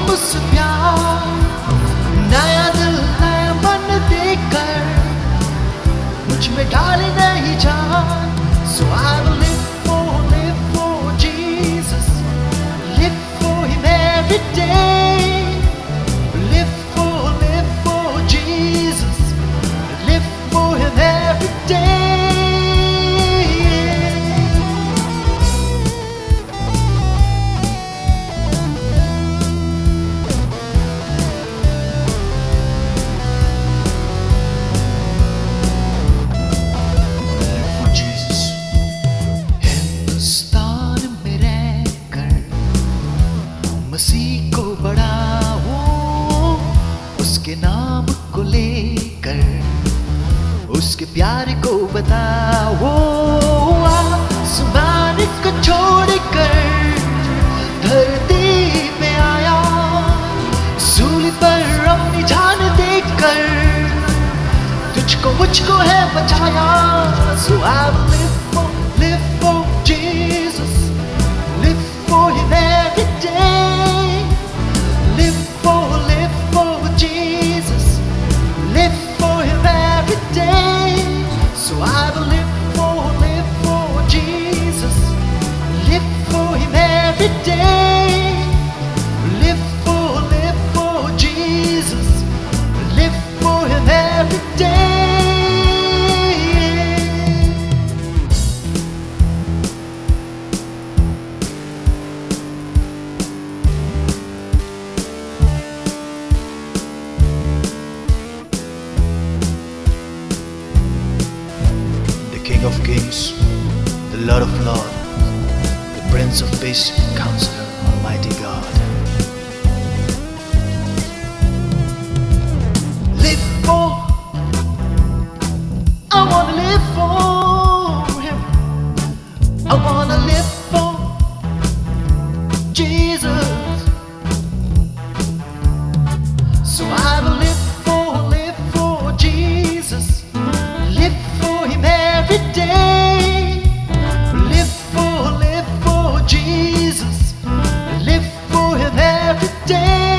不是飘，那样的来把你的歌，我只被他的那一张，so I for live for Jesus, live for Him every day. मसीह को बढ़ाओ उसके नाम को लेकर, उसके प्यार को बताओ आसमान को छोड़कर, धरती पे आया, सूली पर अपनी जान देकर, तुझको मुझको है बचाया So King of Kings, the Lord of Lords, the Prince of Peace, Counselor, Almighty God. Live for, I wanna live for Him. I wanna live for Jesus. So I day.